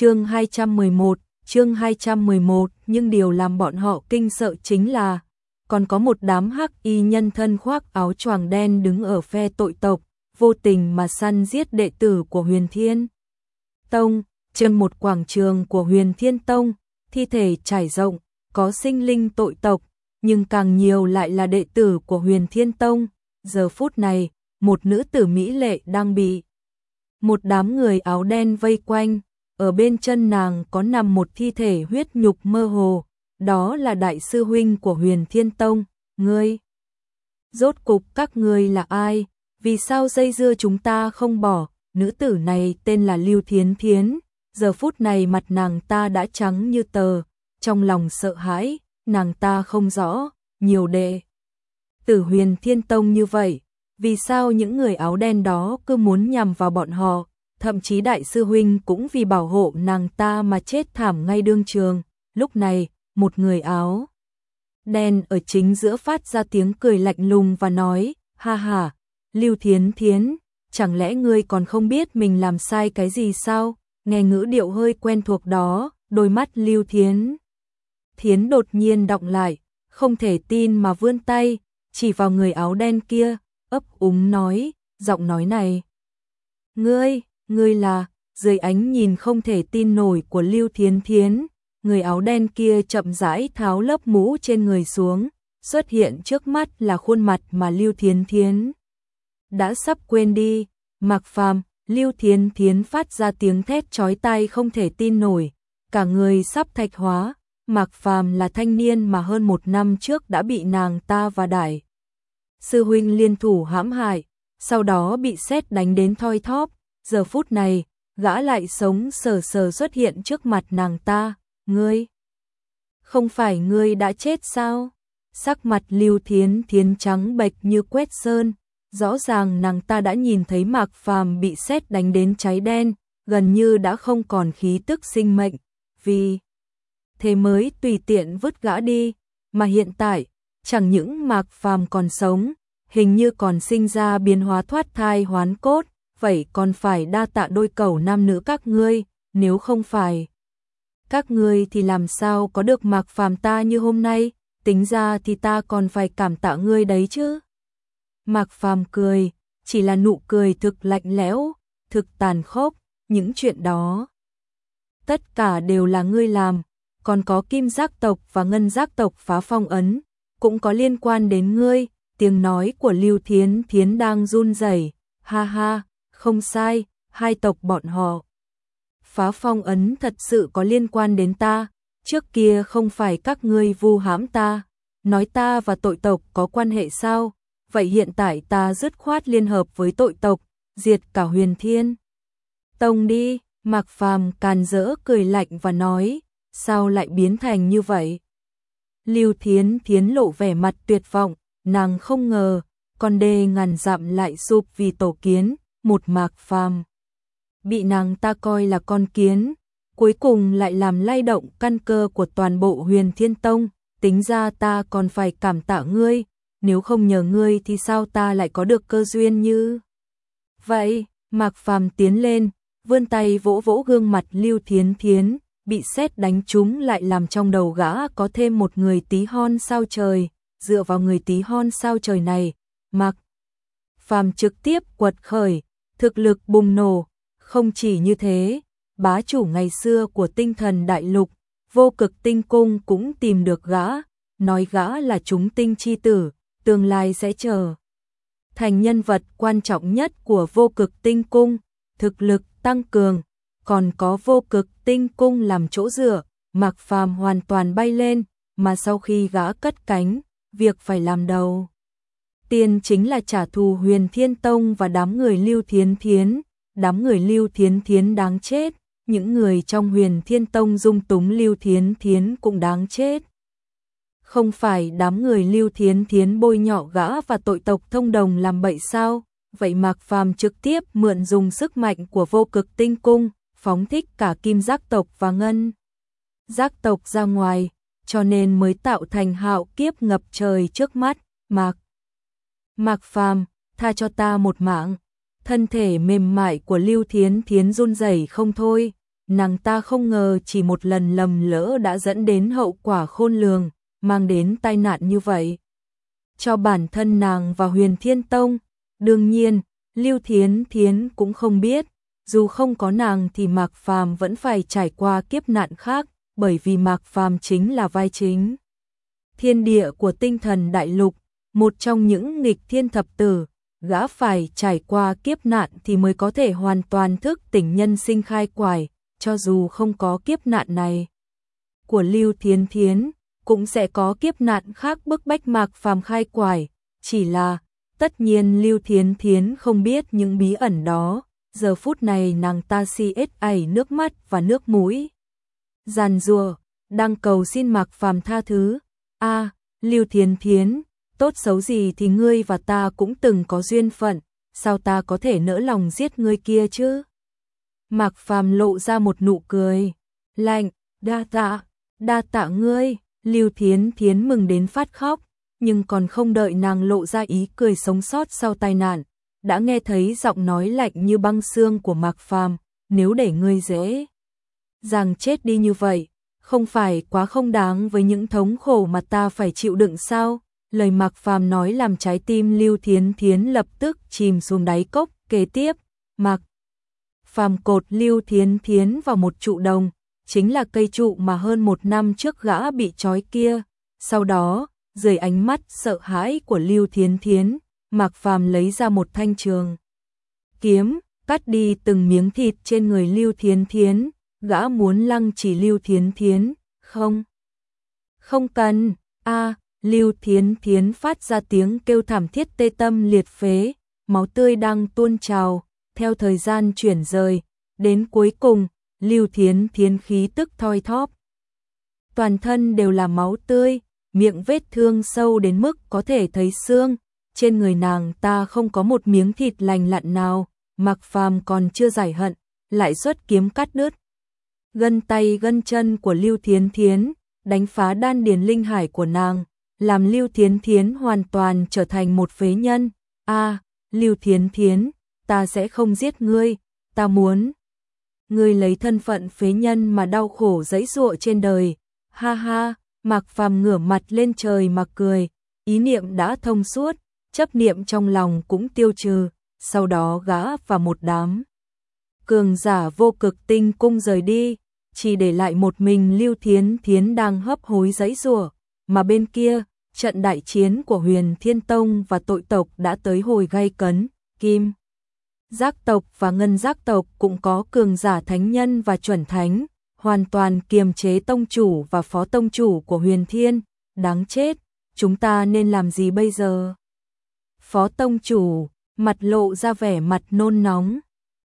Chương 211, chương 211, nhưng điều làm bọn họ kinh sợ chính là còn có một đám hắc y nhân thân khoác áo choàng đen đứng ở phe tội tộc, vô tình mà săn giết đệ tử của Huyền Thiên Tông, trên một quảng trường của Huyền Thiên Tông, thi thể trải rộng, có sinh linh tội tộc, nhưng càng nhiều lại là đệ tử của Huyền Thiên Tông. Giờ phút này, một nữ tử mỹ lệ đang bị một đám người áo đen vây quanh, ở bên chân nàng có nằm một thi thể huyết nhục mơ hồ, đó là đại sư huynh của Huyền Thiên Tông, ngươi. Rốt cục các ngươi là ai, vì sao dây dưa chúng ta không bỏ, nữ tử này tên là Lưu Thiến Thiến, giờ phút này mặt nàng ta đã trắng như tờ, trong lòng sợ hãi, nàng ta không rõ, nhiều đệ. Tử huyền thiên tông như vậy, vì sao những người áo đen đó cứ muốn nhằm vào bọn họ, thậm chí đại sư huynh cũng vì bảo hộ nàng ta mà chết thảm ngay đương trường. Lúc này, một người áo đen ở chính giữa phát ra tiếng cười lạnh lùng và nói, ha ha, Lưu Thiến Thiến, chẳng lẽ ngươi còn không biết mình làm sai cái gì sao? Nghe ngữ điệu hơi quen thuộc đó, đôi mắt Lưu Thiến. Thiến đột nhiên động lại, không thể tin mà vươn tay, chỉ vào người áo đen kia, ấp úng nói, giọng nói này. Ngươi, ngươi là, dưới ánh nhìn không thể tin nổi của Lưu Thiến Thiến, người áo đen kia chậm rãi tháo lớp mũ trên người xuống, xuất hiện trước mắt là khuôn mặt mà Lưu Thiến Thiến đã sắp quên đi, Mạc Phàm, Lưu Thiến Thiến phát ra tiếng thét chói tai không thể tin nổi, cả người sắp thạch hóa, Mạc Phàm là thanh niên mà hơn một năm trước đã bị nàng ta và đại sư huynh liên thủ hãm hại, sau đó bị xét đánh đến thoi thóp, giờ phút này, gã lại sống sờ sờ xuất hiện trước mặt nàng ta, ngươi. Không phải ngươi đã chết sao? Sắc mặt lưu thiến thiến trắng bệch như quét sơn, rõ ràng nàng ta đã nhìn thấy mạc phàm bị xét đánh đến cháy đen, gần như đã không còn khí tức sinh mệnh, vì thế mới tùy tiện vứt gã đi, mà hiện tại, chẳng những mạc phàm còn sống, hình như còn sinh ra biến hóa thoát thai hoán cốt, vậy còn phải đa tạ đôi cầu nam nữ các ngươi, nếu không phải. Các ngươi thì làm sao có được mạc phàm ta như hôm nay, tính ra thì ta còn phải cảm tạ ngươi đấy chứ. Mạc phàm cười, chỉ là nụ cười thực lạnh lẽo, thực tàn khốc, những chuyện đó. Tất cả đều là ngươi làm, còn có kim giác tộc và ngân giác tộc phá phong ấn, cũng có liên quan đến ngươi, tiếng nói của Lưu Thiến Thiến đang run rẩy, ha ha, không sai, hai tộc bọn họ. Phá phong ấn thật sự có liên quan đến ta, trước kia không phải các ngươi vu hãm ta, nói ta và tội tộc có quan hệ sao, vậy hiện tại ta dứt khoát liên hợp với tội tộc, diệt cả huyền thiên. Tông đi, Mạc Phàm càn rỡ cười lạnh và nói, sao lại biến thành như vậy? Lưu Thiến Thiến lộ vẻ mặt tuyệt vọng, nàng không ngờ, con đê ngàn dặm lại sụp vì tổ kiến, một mạc phàm. Bị nàng ta coi là con kiến, cuối cùng lại làm lay động căn cơ của toàn bộ huyền thiên tông, tính ra ta còn phải cảm tạ ngươi, nếu không nhờ ngươi thì sao ta lại có được cơ duyên như... Vậy, mạc phàm tiến lên, vươn tay vỗ vỗ gương mặt lưu thiến thiến, bị xét đánh trúng lại làm trong đầu gã có thêm một người tí hon sao trời, dựa vào người tí hon sao trời này, mặc. Phàm trực tiếp quật khởi, thực lực bùng nổ, không chỉ như thế, bá chủ ngày xưa của tinh thần đại lục, vô cực tinh cung cũng tìm được gã, nói gã là chúng tinh chi tử, tương lai sẽ chờ. Thành nhân vật quan trọng nhất của vô cực tinh cung, thực lực tăng cường, còn có vô cực tinh cung làm chỗ dựa, Mạc Phàm hoàn toàn bay lên, mà sau khi gã cất cánh, việc phải làm đầu. Tiên chính là trả thù huyền thiên tông và đám người lưu thiến thiến, đám người lưu thiến thiến đáng chết, những người trong huyền thiên tông dung túng lưu thiến thiến cũng đáng chết. Không phải đám người lưu thiến thiến bôi nhọ gã và tội tộc thông đồng làm bậy sao, vậy Mạc Phàm trực tiếp mượn dùng sức mạnh của vô cực tinh cung, phóng thích cả kim giác tộc và ngân giác tộc ra ngoài, cho nên mới tạo thành hạo kiếp ngập trời trước mắt, Mạc. Mạc Phàm, tha cho ta một mạng. Thân thể mềm mại của Lưu Thiến Thiến run rẩy không thôi, nàng ta không ngờ chỉ một lần lầm lỡ đã dẫn đến hậu quả khôn lường, mang đến tai nạn như vậy. Cho bản thân nàng và huyền thiên tông, đương nhiên, Lưu Thiến Thiến cũng không biết, dù không có nàng thì Mạc Phàm vẫn phải trải qua kiếp nạn khác, bởi vì Mạc Phàm chính là vai chính. Thiên địa của tinh thần đại lục, một trong những nghịch thiên thập tử, gã phải trải qua kiếp nạn thì mới có thể hoàn toàn thức tỉnh nhân sinh khai quải, cho dù không có kiếp nạn này. Của Lưu Thiến Thiến, cũng sẽ có kiếp nạn khác bức bách Mạc Phàm khai quải, chỉ là tất nhiên Lưu Thiến Thiến không biết những bí ẩn đó, giờ phút này nàng ta si ết ảy nước mắt và nước mũi. Giàn rùa, đang cầu xin Mạc Phàm tha thứ. A, Lưu Thiến Thiến, tốt xấu gì thì ngươi và ta cũng từng có duyên phận, sao ta có thể nỡ lòng giết ngươi kia chứ? Mạc Phàm lộ ra một nụ cười, lạnh, đa tạ, đa tạ ngươi, Lưu Thiến Thiến mừng đến phát khóc, nhưng còn không đợi nàng lộ ra ý cười sống sót sau tai nạn, đã nghe thấy giọng nói lạnh như băng xương của Mạc Phàm, nếu để ngươi dễ dàng chết đi như vậy, không phải quá không đáng với những thống khổ mà ta phải chịu đựng sao? Lời Mạc Phàm nói làm trái tim Lưu Thiến Thiến lập tức chìm xuống đáy cốc, kế tiếp, Mạc Phàm cột Lưu Thiến Thiến vào một trụ đồng, chính là cây trụ mà hơn một năm trước gã bị trói kia. Sau đó, dưới ánh mắt sợ hãi của Lưu Thiến Thiến, Mạc Phàm lấy ra một thanh trường kiếm, cắt đi từng miếng thịt trên người Lưu Thiến Thiến, gã muốn lăng chỉ Lưu Thiến Thiến, không? Không cần, a. Lưu Thiến Thiến phát ra tiếng kêu thảm thiết tê tâm liệt phế, máu tươi đang tuôn trào, theo thời gian chuyển rời, đến cuối cùng, Lưu Thiến Thiến khí tức thoi thóp. Toàn thân đều là máu tươi, miệng vết thương sâu đến mức có thể thấy xương, trên người nàng ta không có một miếng thịt lành lặn nào, Mặc Phàm còn chưa giải hận, lại xuất kiếm cắt đứt. Gân tay gân chân của Lưu Thiến Thiến, đánh phá đan điền linh hải của nàng, làm Lưu Thiến Thiến hoàn toàn trở thành một phế nhân. A, Lưu Thiến Thiến, ta sẽ không giết ngươi, ta muốn ngươi lấy thân phận phế nhân mà đau khổ dãy dụa trên đời. Ha ha, Mạc Phàm ngửa mặt lên trời mà cười, ý niệm đã thông suốt, chấp niệm trong lòng cũng tiêu trừ, sau đó gã và một đám cường giả vô cực tinh cung rời đi, chỉ để lại một mình Lưu Thiến Thiến đang hấp hối dãy giụa, mà bên kia, trận đại chiến của Huyền Thiên Tông và tội tộc đã tới hồi gay cấn, Kim Giác tộc và Ngân Giác tộc cũng có cường giả thánh nhân và chuẩn thánh, hoàn toàn kiềm chế tông chủ và phó tông chủ của Huyền Thiên, đáng chết, chúng ta nên làm gì bây giờ? Phó tông chủ, mặt lộ ra vẻ mặt nôn nóng.